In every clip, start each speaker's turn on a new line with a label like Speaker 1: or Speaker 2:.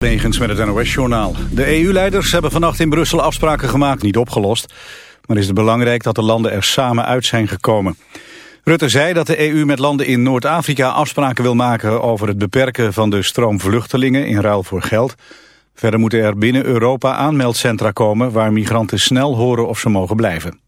Speaker 1: Met het NOS-journaal. De EU-leiders hebben vannacht in Brussel afspraken gemaakt, niet opgelost. Maar is het belangrijk dat de landen er samen uit zijn gekomen. Rutte zei dat de EU met landen in Noord-Afrika afspraken wil maken... over het beperken van de stroom vluchtelingen in ruil voor geld. Verder moeten er binnen Europa aanmeldcentra komen... waar migranten snel horen of ze mogen blijven.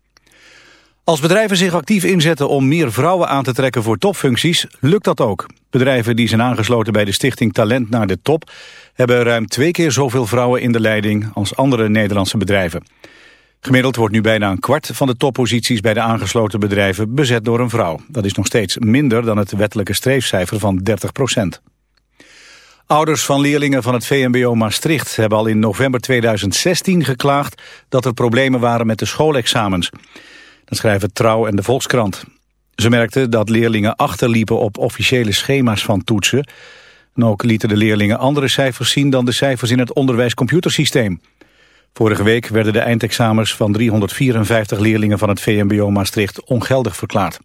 Speaker 1: Als bedrijven zich actief inzetten om meer vrouwen aan te trekken voor topfuncties, lukt dat ook. Bedrijven die zijn aangesloten bij de stichting Talent naar de Top hebben ruim twee keer zoveel vrouwen in de leiding als andere Nederlandse bedrijven. Gemiddeld wordt nu bijna een kwart van de topposities bij de aangesloten bedrijven bezet door een vrouw. Dat is nog steeds minder dan het wettelijke streefcijfer van 30 procent. Ouders van leerlingen van het VMBO Maastricht hebben al in november 2016 geklaagd dat er problemen waren met de schoolexamens. Dat schrijven Trouw en de Volkskrant. Ze merkten dat leerlingen achterliepen op officiële schema's van toetsen. En ook lieten de leerlingen andere cijfers zien dan de cijfers in het onderwijscomputersysteem. Vorige week werden de eindexamens van 354 leerlingen van het VMBO Maastricht ongeldig verklaard.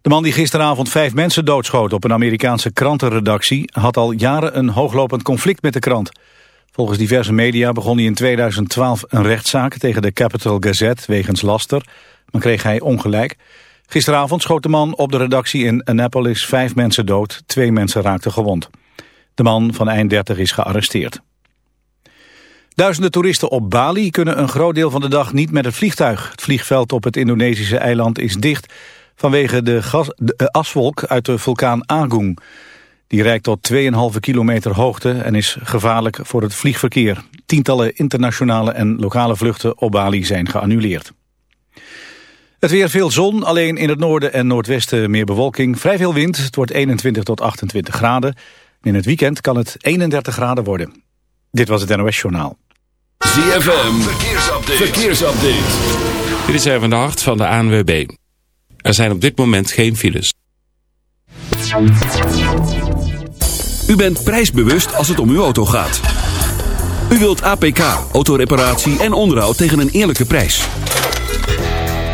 Speaker 1: De man die gisteravond vijf mensen doodschoot op een Amerikaanse krantenredactie... had al jaren een hooglopend conflict met de krant. Volgens diverse media begon hij in 2012 een rechtszaak tegen de Capital Gazette wegens laster, maar kreeg hij ongelijk. Gisteravond schoot de man op de redactie in Annapolis vijf mensen dood, twee mensen raakten gewond. De man van eind 30 is gearresteerd. Duizenden toeristen op Bali kunnen een groot deel van de dag niet met het vliegtuig. Het vliegveld op het Indonesische eiland is dicht vanwege de, de eh, aswolk uit de vulkaan Agung. Die reikt tot 2,5 kilometer hoogte en is gevaarlijk voor het vliegverkeer. Tientallen internationale en lokale vluchten op Bali zijn geannuleerd. Het weer veel zon, alleen in het noorden en noordwesten meer bewolking. Vrij veel wind, het wordt 21 tot 28 graden. In het weekend kan het 31 graden worden. Dit was het NOS Journaal.
Speaker 2: ZFM, verkeersupdate. verkeersupdate.
Speaker 3: Dit is even de hart van de ANWB. Er zijn op dit moment geen files.
Speaker 2: U bent prijsbewust als het om uw auto gaat. U wilt APK, autoreparatie en onderhoud tegen een eerlijke prijs.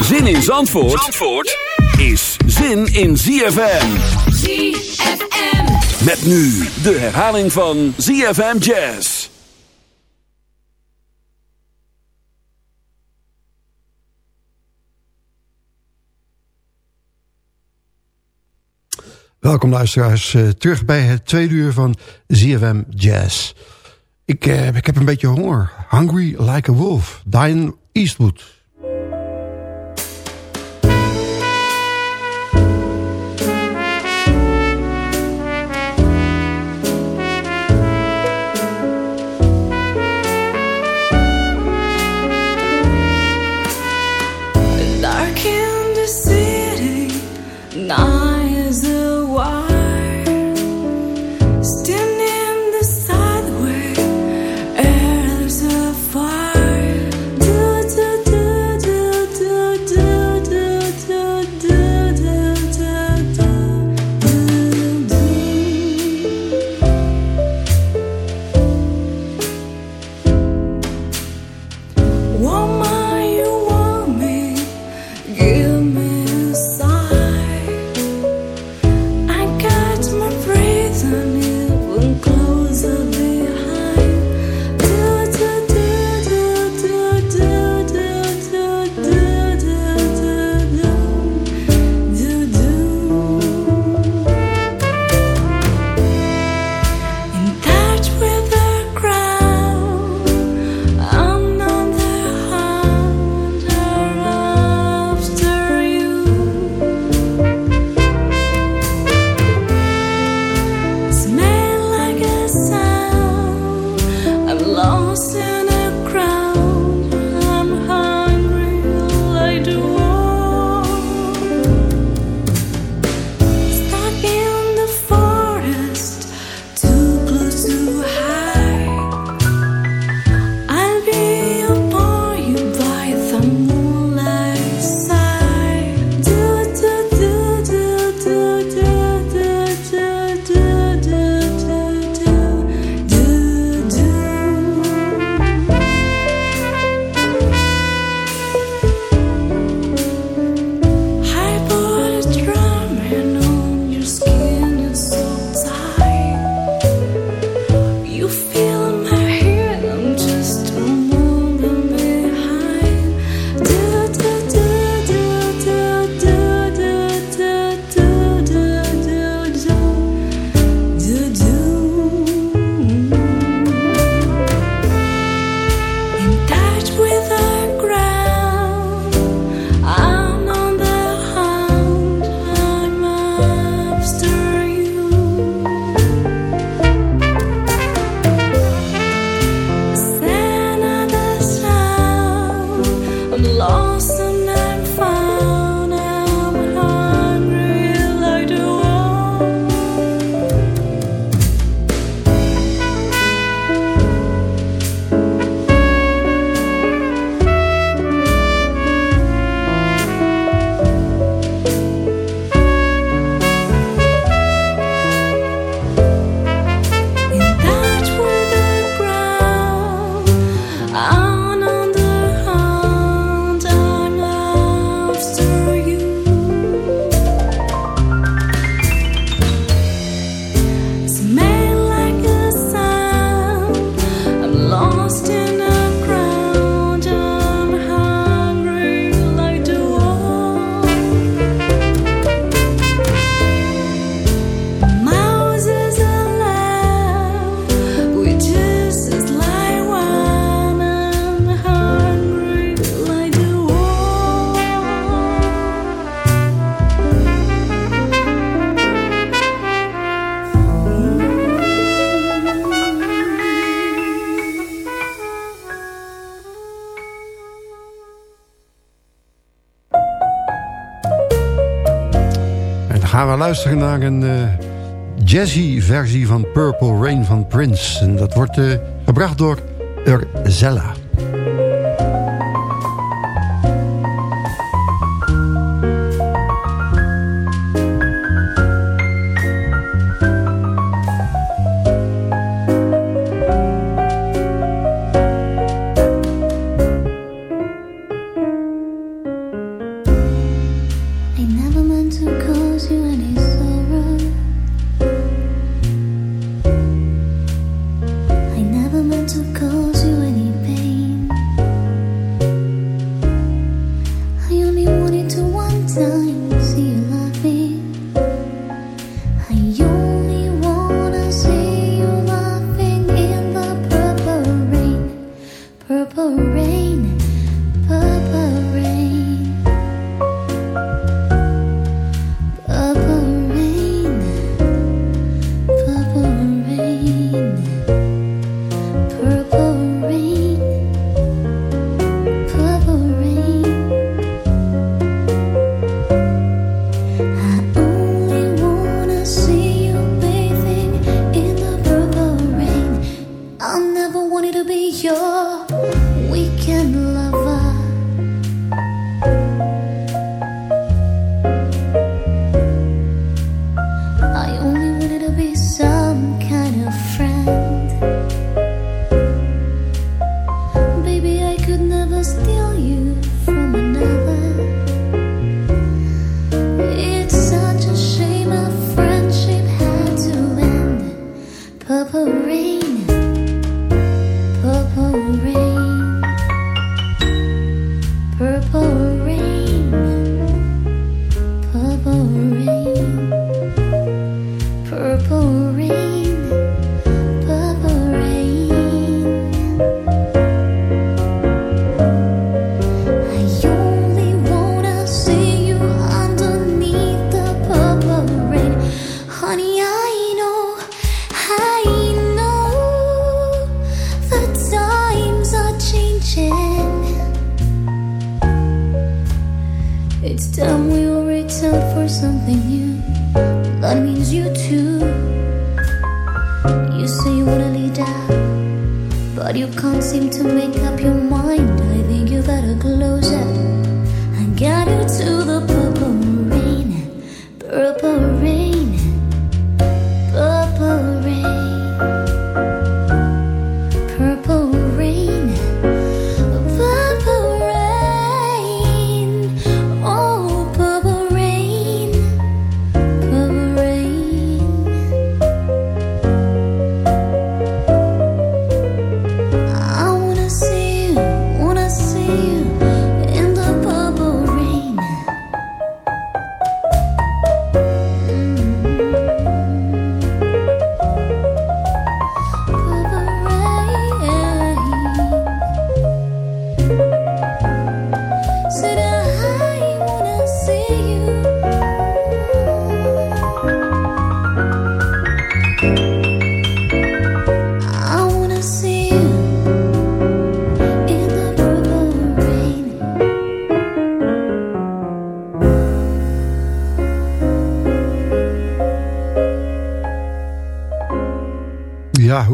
Speaker 2: Zin in Zandvoort, Zandvoort is zin in ZFM.
Speaker 4: ZFM.
Speaker 2: Met nu de herhaling van ZFM Jazz.
Speaker 5: Welkom luisteraars, uh, terug bij het tweede uur van ZFM Jazz. Ik, uh, ik heb een beetje honger. Hungry like a wolf. Diane Eastwood.
Speaker 6: Gaan we luisteren naar een uh, jazzy versie van Purple Rain van Prince. En dat wordt uh, gebracht door Urzella.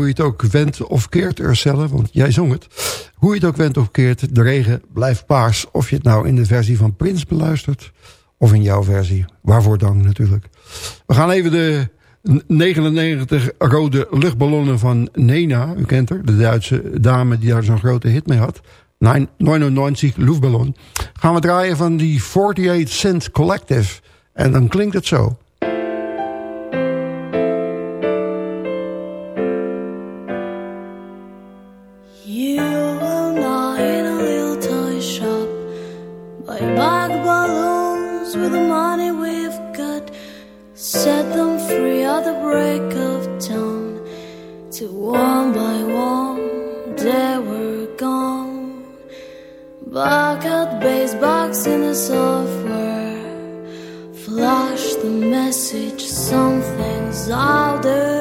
Speaker 6: Hoe je het ook wendt of keert, Urselle, want jij zong het. Hoe je het ook wendt of keert, de regen blijft paars. Of je het nou in de versie van Prins beluistert, of in jouw versie. Waarvoor dan natuurlijk. We gaan even de 99 rode luchtballonnen van Nena, u kent haar, de Duitse dame die daar zo'n grote hit mee had. 99 luchtballon. Gaan we draaien van die 48 Cent Collective. En dan klinkt het zo.
Speaker 4: in the software flash the message something's out
Speaker 7: there.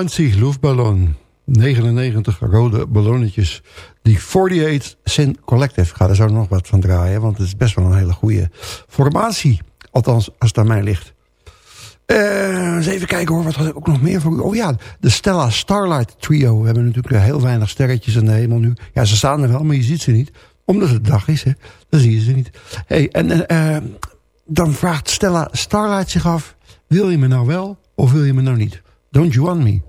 Speaker 7: 99 Luftballon. 99 rode ballonnetjes. Die 48 Sin Collective. Ga er zo nog wat van draaien. Want het is best wel een hele goede formatie. Althans, als het aan mij ligt. Eh, eens even kijken hoor. Wat had ik ook nog meer voor u? Oh ja, de Stella Starlight Trio. We hebben natuurlijk heel weinig sterretjes in de hemel nu. Ja, ze staan er wel, maar je ziet ze niet. Omdat het dag is, hè. Dan zie je ze niet. Hey, en eh, eh, dan vraagt Stella Starlight zich af... Wil je me nou wel of wil je me nou niet? Don't you want me?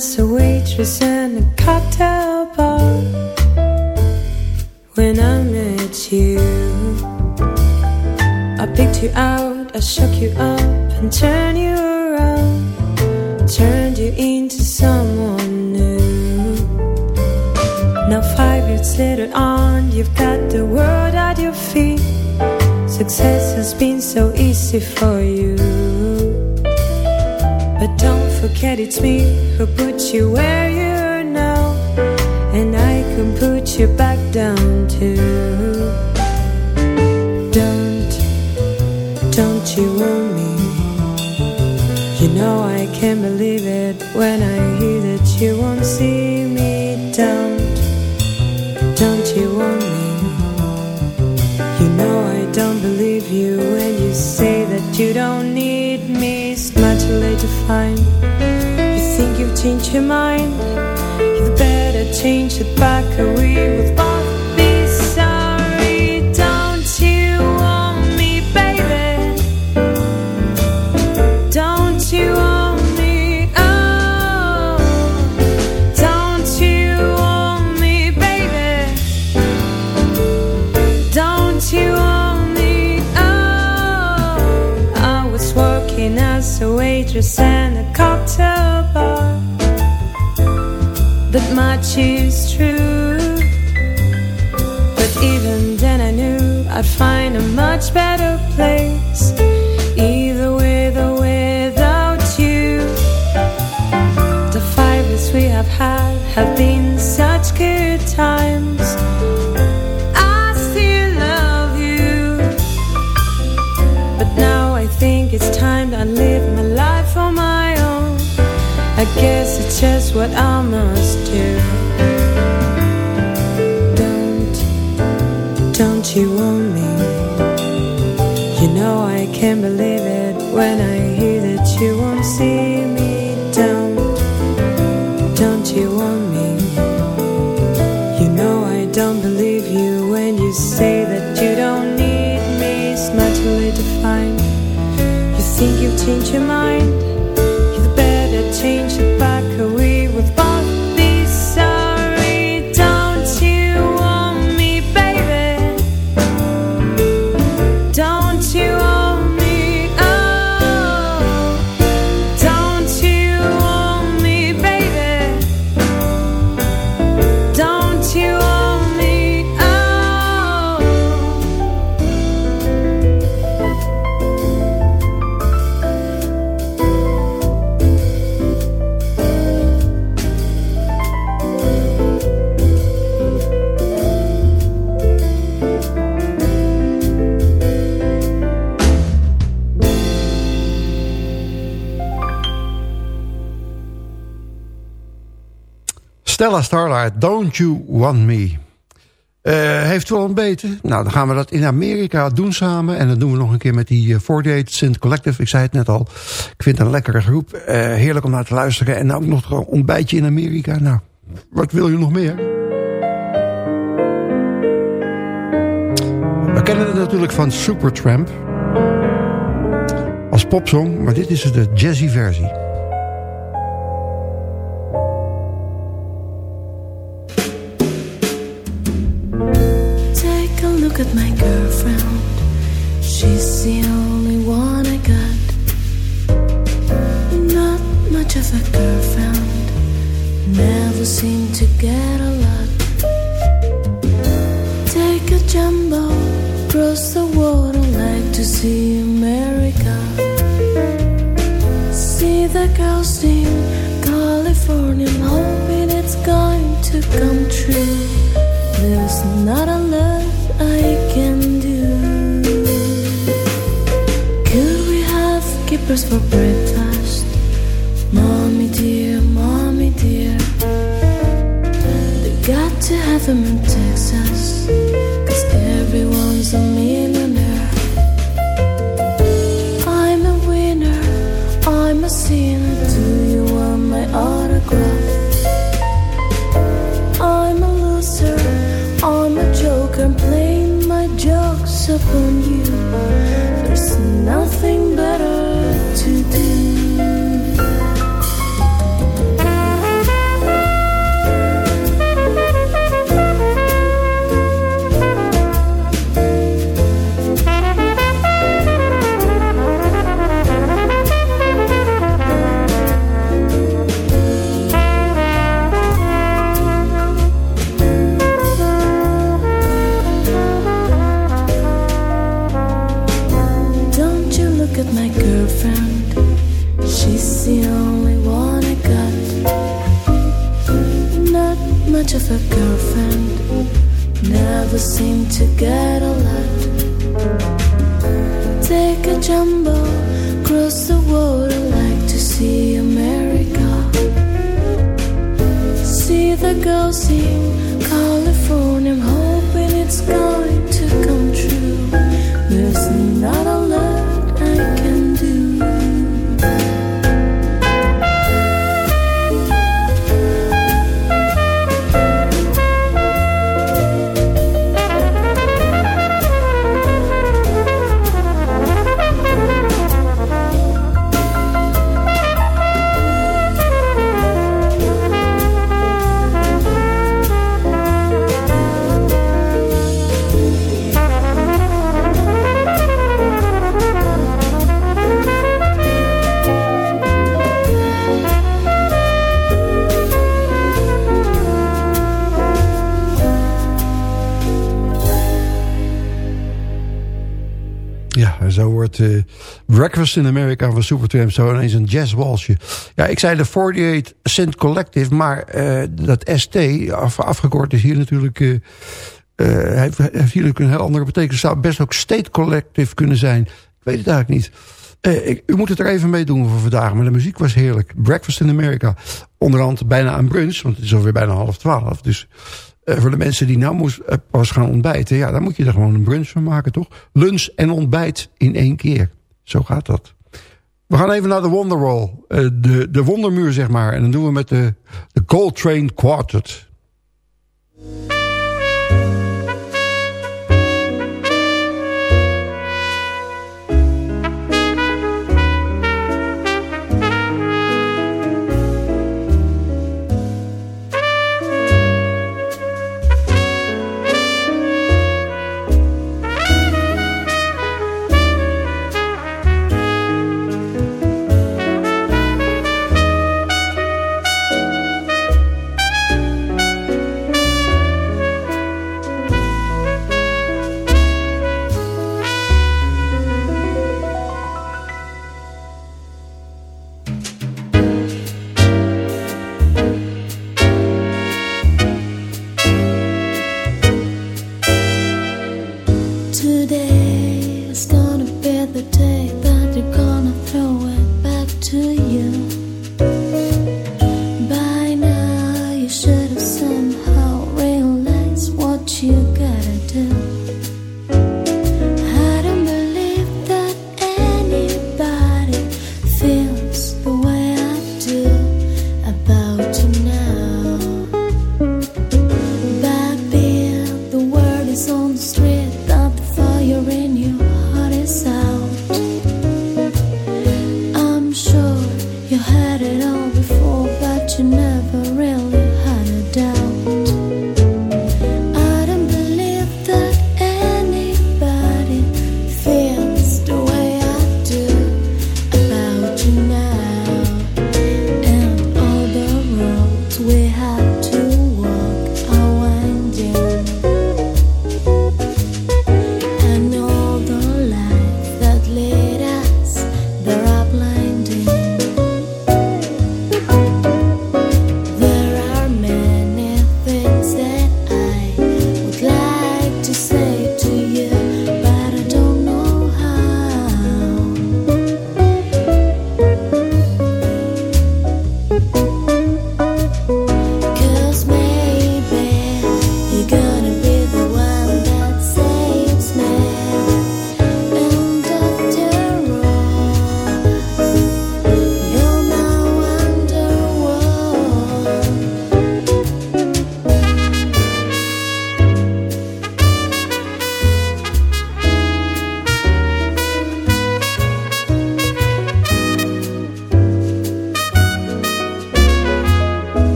Speaker 4: As a waitress in a cocktail bar when I met you. Picked you out, I shook you up and turned you around, turned you into someone new. Now, five years later on, you've got the world at your feet. Success has been so easy for you. But don't forget it's me who put you where you are now And I can put you back down too believe it when I hear that you won't see me Don't, don't you want me? You know I don't believe you when you say that you don't need me. It's much too late to find You think you've changed your mind? You'd better change it back or we Is true. But even then, I knew I'd find a much better place. Either with or without you. The five years we have had have been such good times. I still love you. But now I think it's time I live my life on my own. I guess it's just what I must do. Don't you want me? You know I can't believe it when I hear that you won't see me. Don't, don't you want me? You know I don't believe you when you say that you don't need me. It's much too late to find. You think you've changed your mind?
Speaker 5: Stella Starlight, Don't You Want Me. Uh, heeft al ontbeten? Nou, dan gaan we dat in Amerika doen samen. En dan doen we nog een keer met die uh, 48 Synth Collective. Ik zei het net al. Ik vind het een lekkere groep. Uh, heerlijk om naar te luisteren. En ook nog een ontbijtje in Amerika. Nou, wat wil je nog meer? We kennen het natuurlijk van Supertramp. Als popsong, maar dit is de jazzy versie.
Speaker 7: At my girlfriend. She's the only one I got. Not much of a girlfriend. Never seem to get a lot. Take a jumbo, cross the water, like to see America. See the girls in California, hoping it's going to come true. There's not a love keepers for breakfast? Mommy dear, mommy dear. They got to have them in Texas. Seem to get a lot. Take a jumbo, cross the water, like to see America. See the girls in California. I'm hoping it's going
Speaker 5: Breakfast in America van Supertramp zo ineens een jazzwalsje. Ja, ik zei de 48 Cent Collective, maar uh, dat ST, af, afgekort is hier natuurlijk... Uh, heeft, heeft hier een heel andere betekenis. zou best ook State Collective kunnen zijn. Ik weet het eigenlijk niet. Ik, u moet het er even mee doen voor vandaag, maar de muziek was heerlijk. Breakfast in America. Onderhand bijna een brunch, want het is alweer bijna half twaalf. Dus voor de mensen die nou moest, pas gaan ontbijten... ja, dan moet je er gewoon een brunch van maken, toch? Lunch en ontbijt in één keer. Zo gaat dat. We gaan even naar de Wonderwall. Uh, de, de wondermuur, zeg maar. En dan doen we met de, de Coltrane Quartet.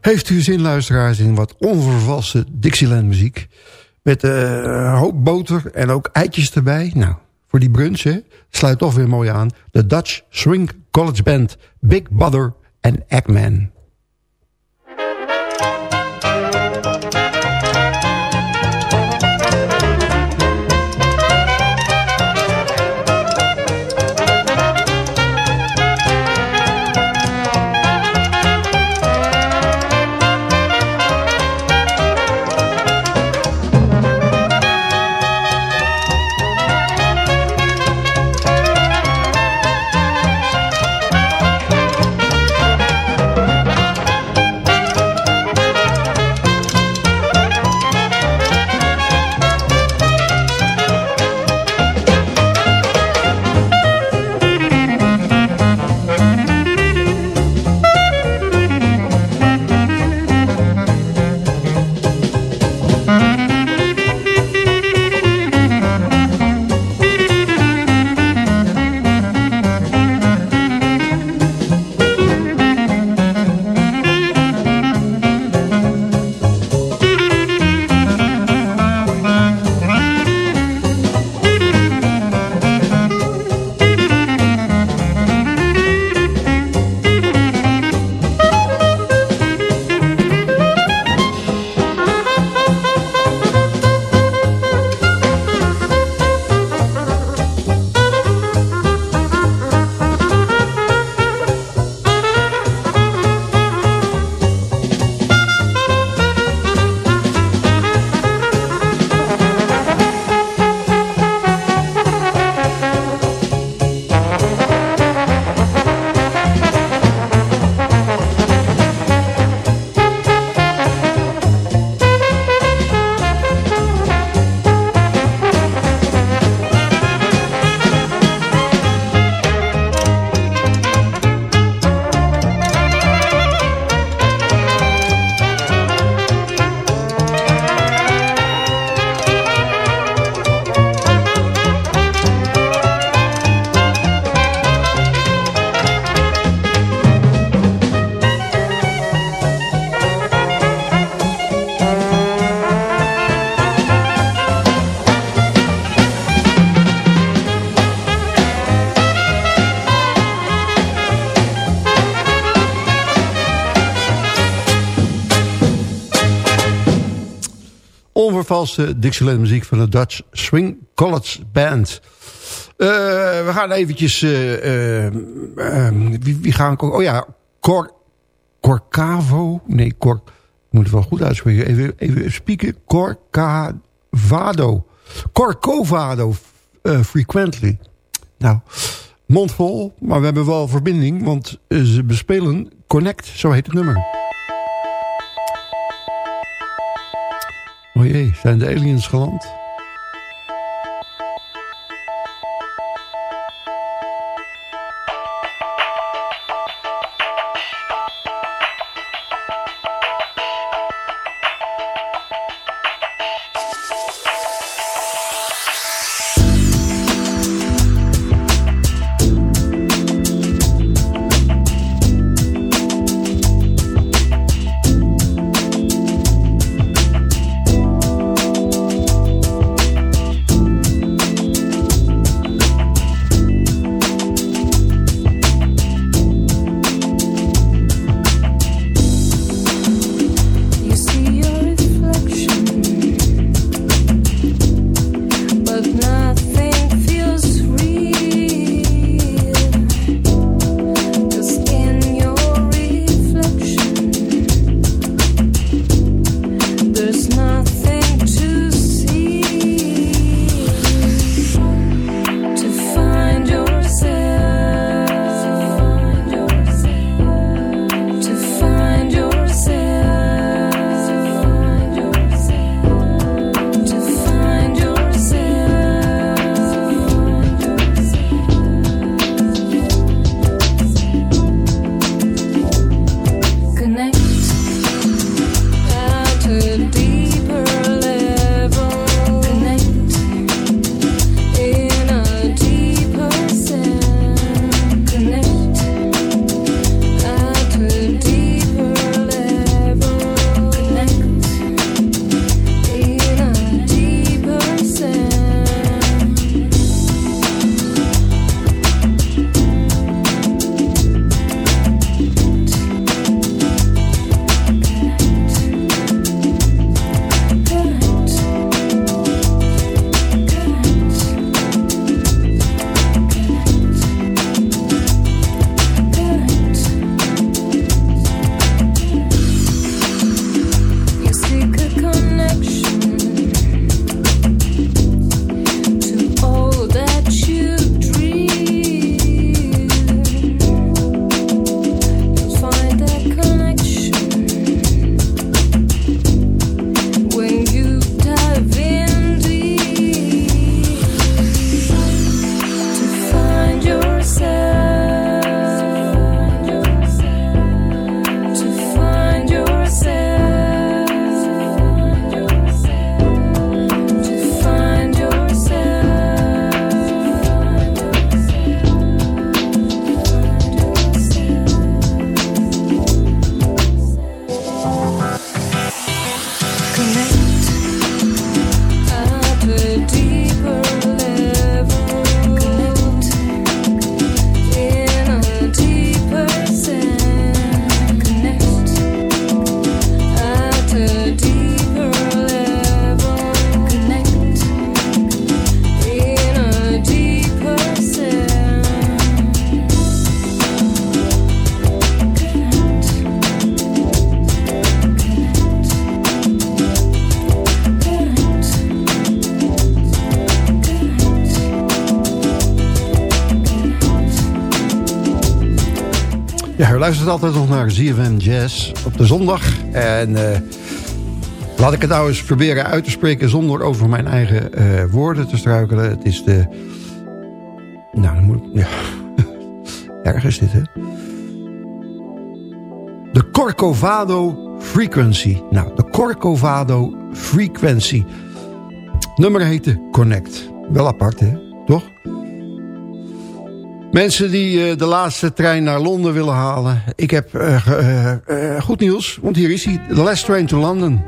Speaker 5: Heeft u zin, luisteraars, in wat onvervalste Dixieland muziek? Met uh, een hoop boter en ook eitjes erbij. Nou, voor die brunch, sluit toch weer mooi aan. De Dutch Swing College Band, Big Brother en Eggman.
Speaker 7: Onvervalste Dixieland muziek van de Dutch Swing College Band. Uh, we gaan eventjes... Uh, uh, wie, wie, gaan... Oh ja, Cor, Corcavo. Nee, Cor... Ik moet het wel goed uitspreken. Even, even spieken. Corcavado. Corcovado. frequently. Nou, mondvol. Maar we hebben wel verbinding. Want ze bespelen Connect. Zo heet het nummer. Oh jee, zijn de aliens geland? Luistert altijd nog naar ZFM Jazz op de zondag. En uh, laat ik het nou eens proberen uit te spreken zonder over mijn eigen uh, woorden te struikelen. Het is de... Nou, dan moet ik... Ja. Erg is dit, hè? De Corcovado Frequency. Nou, de Corcovado Frequency. Nummer heette Connect. Wel apart, hè? Mensen die uh, de laatste trein naar Londen willen halen. Ik heb uh, uh, goed nieuws, want hier is hij. The Last Train to London.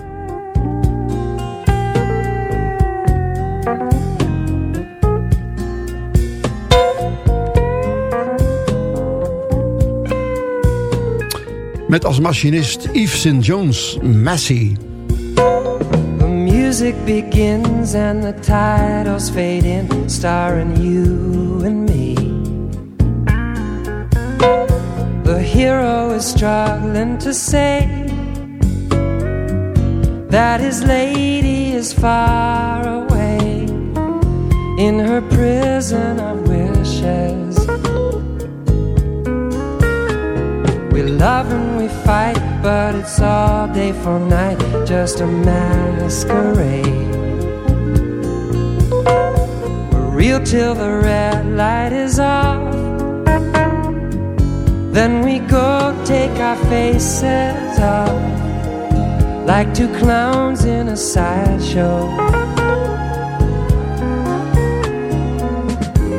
Speaker 7: Met als machinist Yves St. John's Massey.
Speaker 8: The music begins and the titles fade in, starring you hero is struggling to say that his lady is far away in her prison of wishes. We love and we fight, but it's all day for night, just a masquerade. We're real till the red light is off. Then we go take our faces off like two clowns in a sideshow.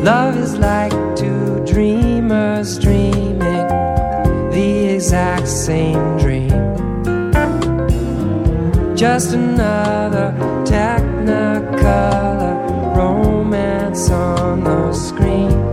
Speaker 8: Love is like two dreamers dreaming the exact same dream. Just another technicolor romance on the screen.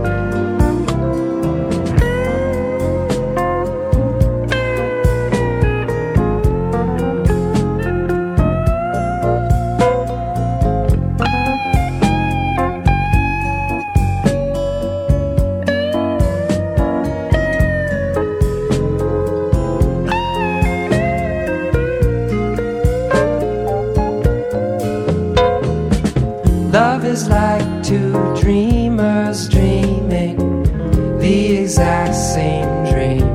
Speaker 8: Love is like two dreamers dreaming the exact same dream.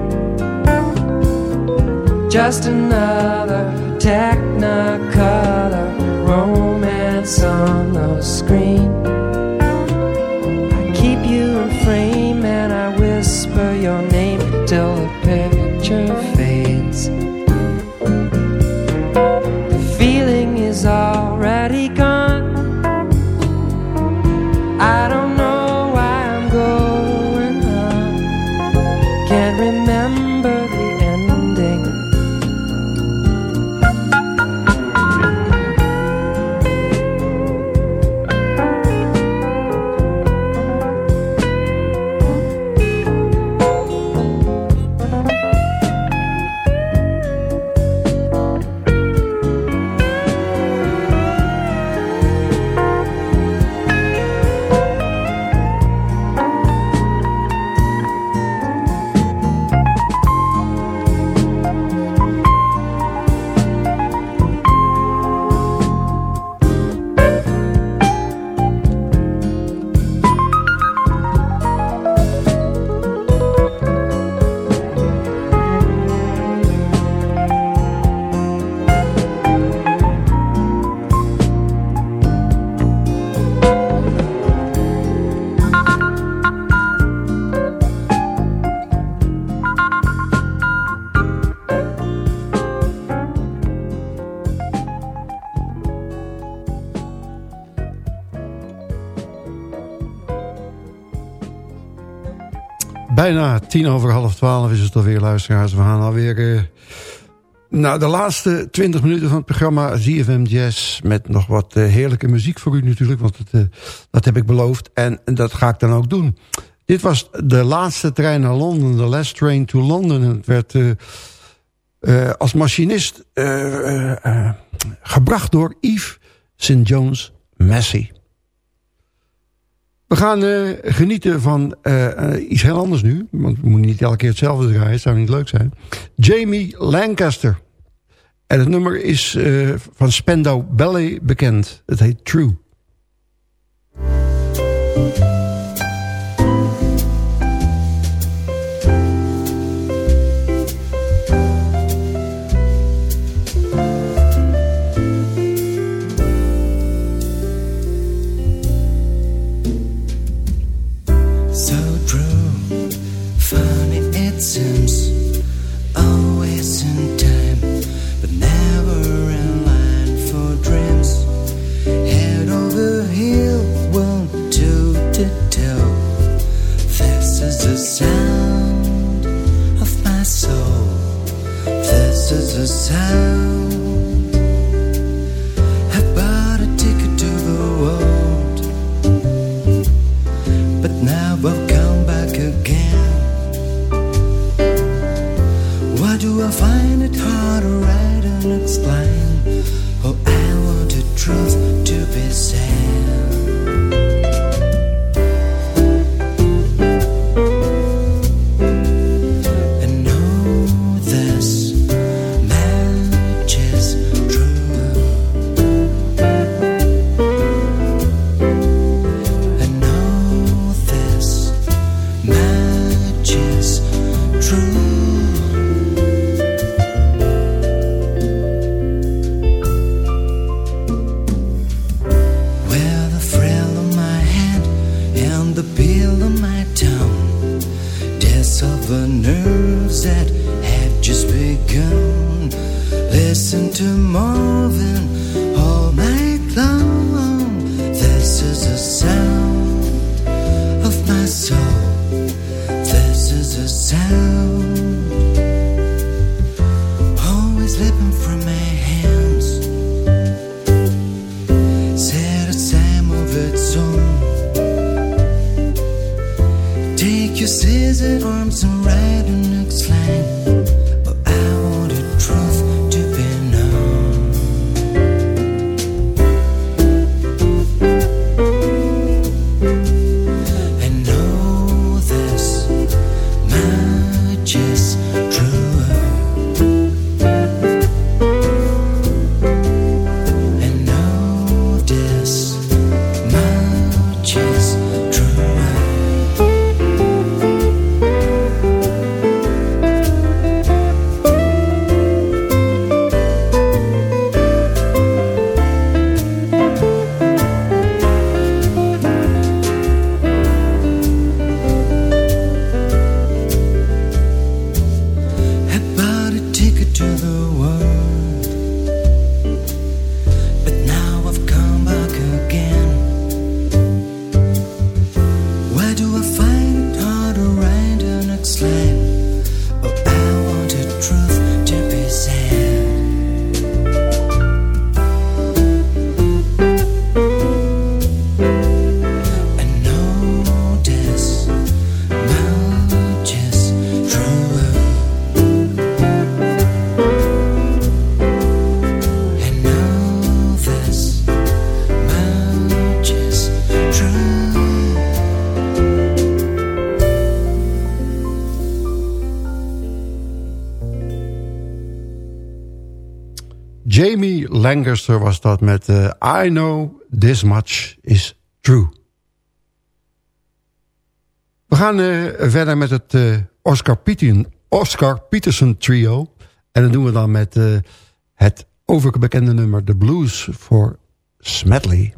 Speaker 8: Just another technicolor romance on the screen.
Speaker 5: Bijna tien over half twaalf is het alweer, luisteraars. We gaan alweer uh, naar de laatste twintig minuten van het programma ZFM Jazz... met nog wat uh, heerlijke muziek voor u natuurlijk, want het, uh, dat heb ik beloofd. En, en dat ga ik dan ook doen. Dit was de laatste trein naar Londen, de last train to London. Het werd als machinist gebracht door Yves St. Jones Massey. We gaan uh, genieten van uh, iets heel anders nu. Want we moeten niet elke keer hetzelfde draaien. Het zou niet leuk zijn. Jamie Lancaster. En het nummer is van Spendau Ballet bekend. Het heet True. Lancaster was dat met eh, I Know This Much Is True. We gaan eh, verder met het eh, Oscar, Oscar Peterson trio. En dat doen we dan met het overbekende nummer The Blues voor Smedley.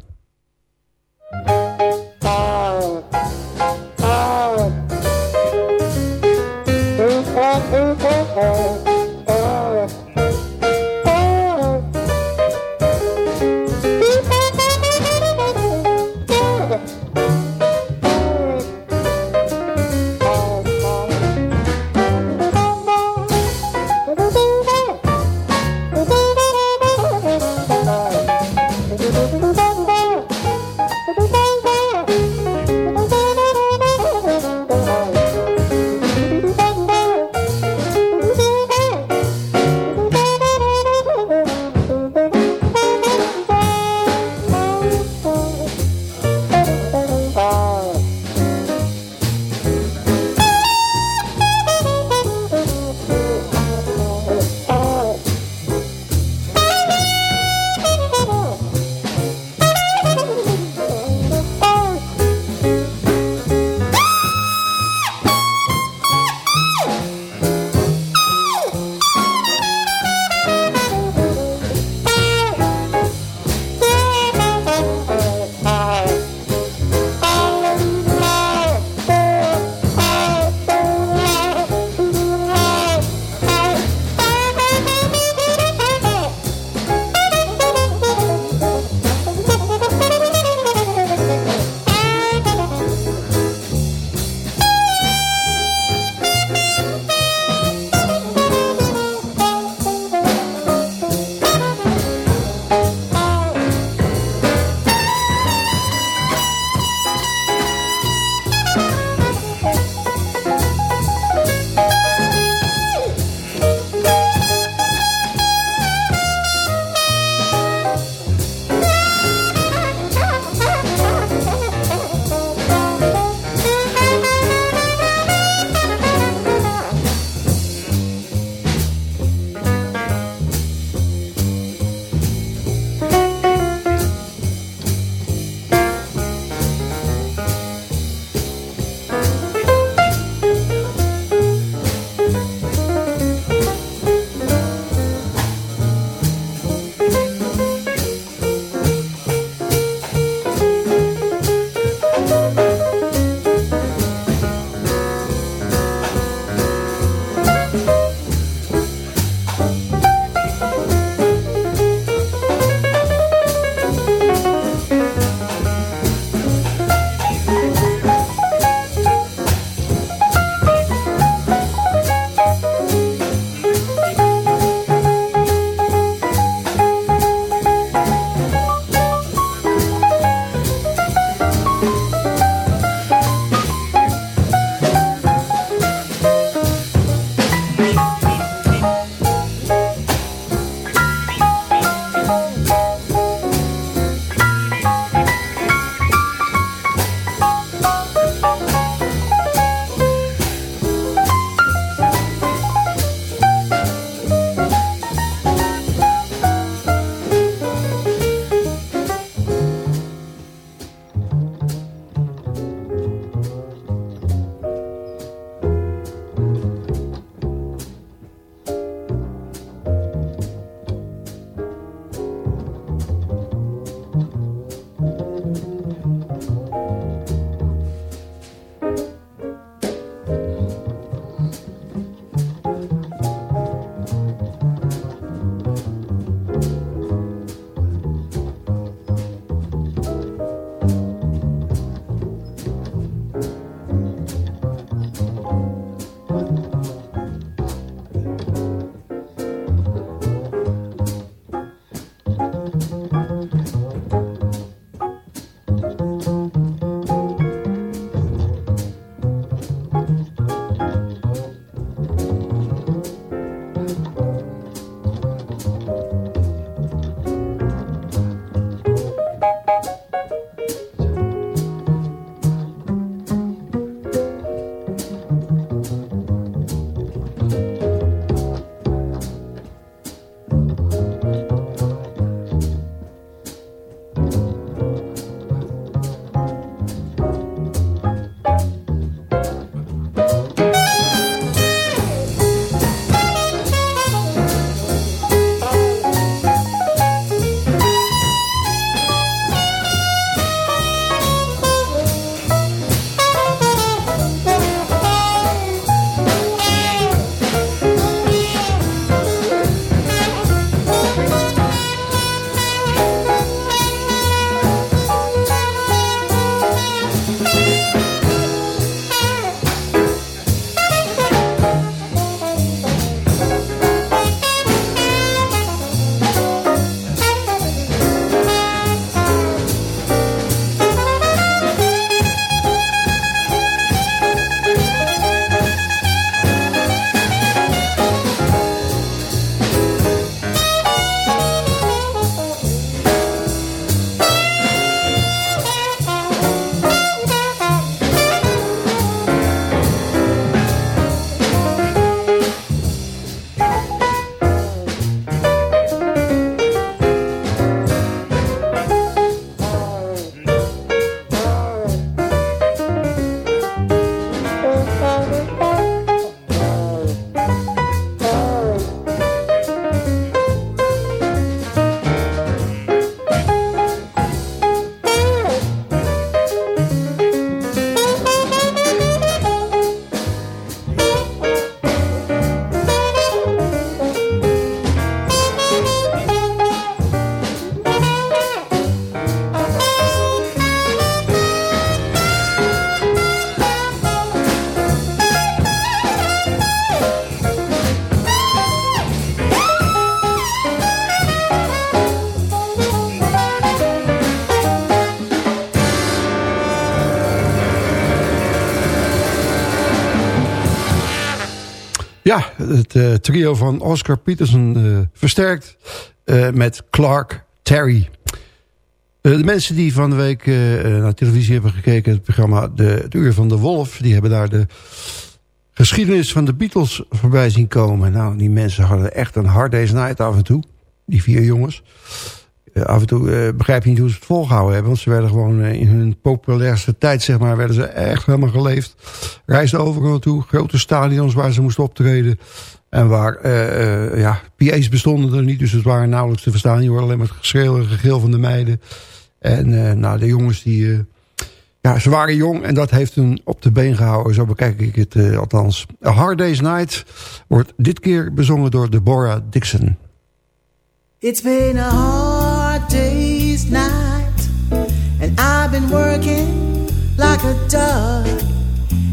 Speaker 5: Ja, het uh, trio van Oscar Peterson uh, versterkt uh, met Clark Terry. de mensen die van de week naar televisie hebben gekeken... het programma de, Het Uur van de Wolf... die hebben daar de geschiedenis van de Beatles voorbij zien komen. Nou, die mensen hadden echt een hard day's night af en toe. Die vier jongens. Uh, af en toe uh, begrijp je niet hoe ze het volgehouden hebben. Want ze werden gewoon uh, in hun populairste tijd, zeg maar, werden ze echt helemaal geleefd. Reisden overal naartoe. Grote stadions waar ze moesten optreden. En waar, ja, PA's bestonden er niet. Dus het waren nauwelijks te verstaan. Je hoorde alleen maar het geschreeuw en gegil van de meiden. En nou, de jongens die... ja, ze waren jong en dat heeft hun op de been gehouden. Zo bekijk ik het althans. Hard Day's Night wordt dit keer bezongen door Deborah Dixon.
Speaker 9: It's been a working like a dog.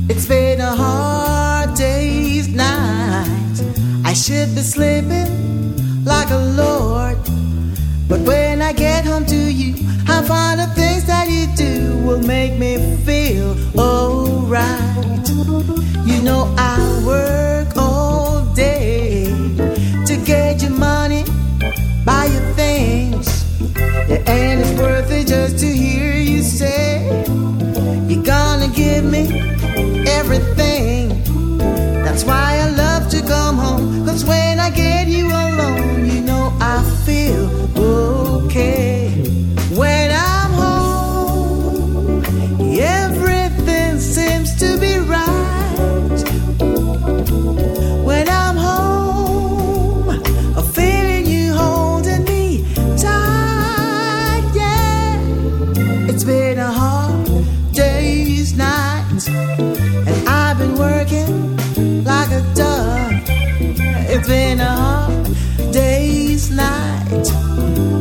Speaker 9: It's been a hard day's night. I should be sleeping like a lord. But when I get home to you, I find the things that you do will make me feel alright. You know, I work all day And it's worth it just to hear you say you're gonna give me everything. That's why I love to come home. Cause when I get you alone, you know I feel okay.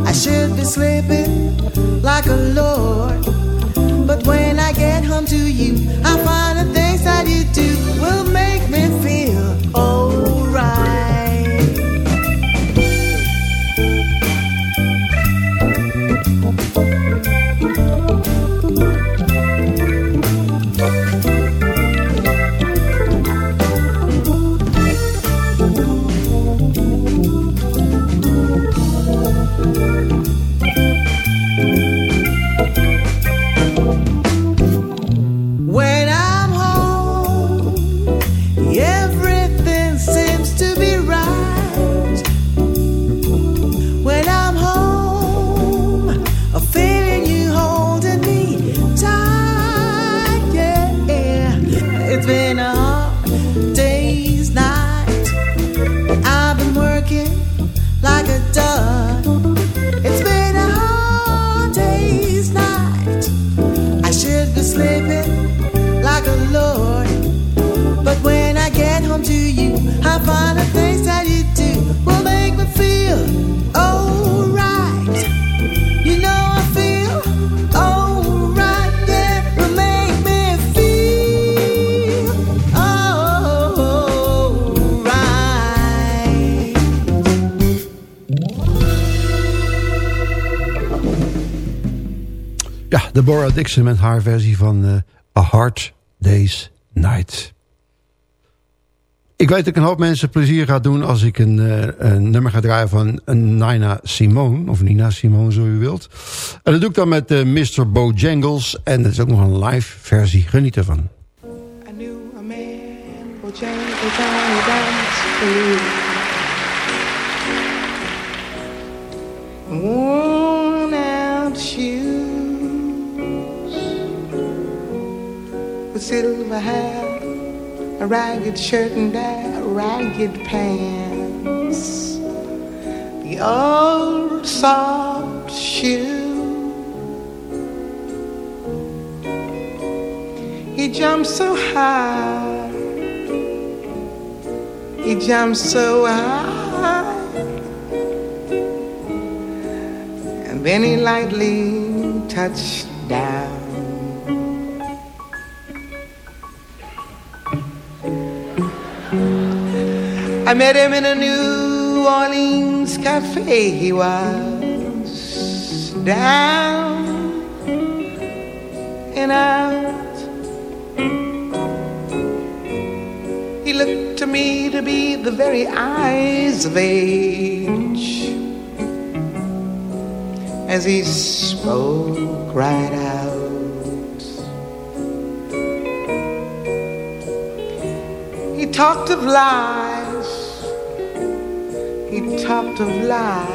Speaker 9: I should be sleeping like a lord. But when I get home to you, I find
Speaker 5: Deborah Dixon met haar versie van eh, A Hard Day's Night. Ik weet dat ik een hoop mensen plezier ga doen als ik een, eh, een nummer ga draaien van Nina Simone. Of Nina Simone, zo u wilt. En dat doe ik dan met eh, Mr. Bojangles. En dat is ook nog een live versie. Geniet ervan.
Speaker 10: With silver hair, a ragged shirt and a ragged pants. The old soft shoe. He jumped so high. He jumped so high. And then he lightly touched down. I met him in a New Orleans cafe. He was down and out. He looked to me to be the very eyes of age. As he spoke right out, he talked of life, he talked of life.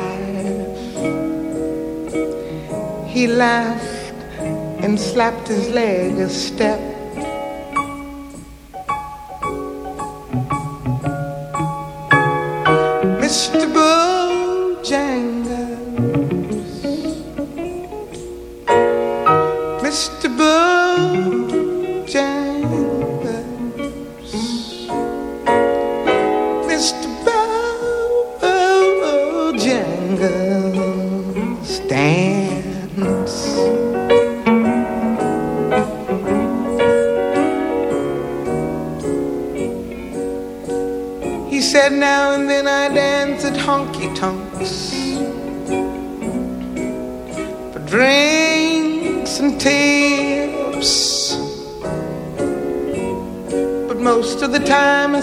Speaker 10: He laughed and slapped his leg a step.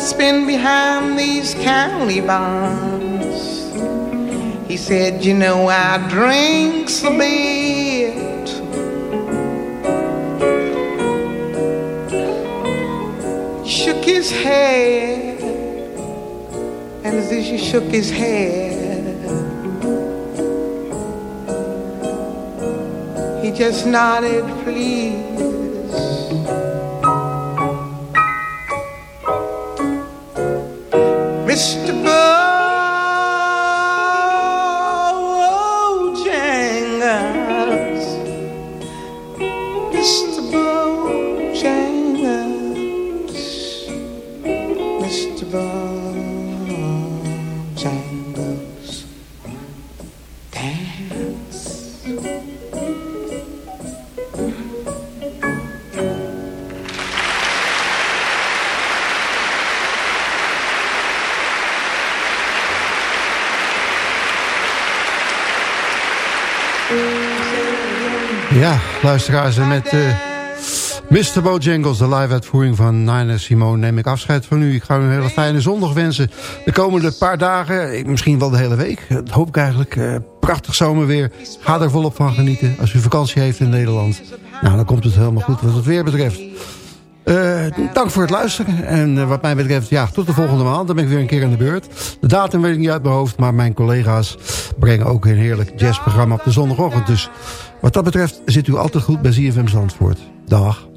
Speaker 10: I spend behind these county barns. He said, You know, I drinks a bit. Shook his head. And as he shook his head, he just nodded, please.
Speaker 5: Ja, luisteraars, met eh Mr. Bojangles, de live-uitvoering van Nina Simone, neem ik afscheid van u. Ik ga u een hele fijne zondag wensen. De komende paar dagen, eh, misschien wel de hele week, dat hoop ik eigenlijk. eh, prachtig zomerweer. Ga er volop van genieten. Als u vakantie heeft in Nederland, nou, dan komt het helemaal goed wat het weer betreft. Eh, dank voor het luisteren. En eh, wat mij betreft, ja, tot de volgende maand. Dan ben ik weer een keer aan de beurt. De datum weet ik niet uit mijn hoofd. Maar mijn collega's brengen ook een heerlijk jazzprogramma op de zondagochtend. Dus wat dat betreft zit u altijd goed bij ZFM Zandvoort. Dag.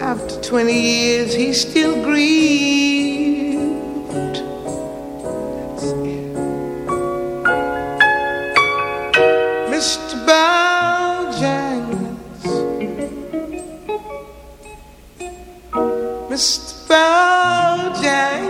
Speaker 10: After 20 years, he's still grieved. Mr. Bojangles,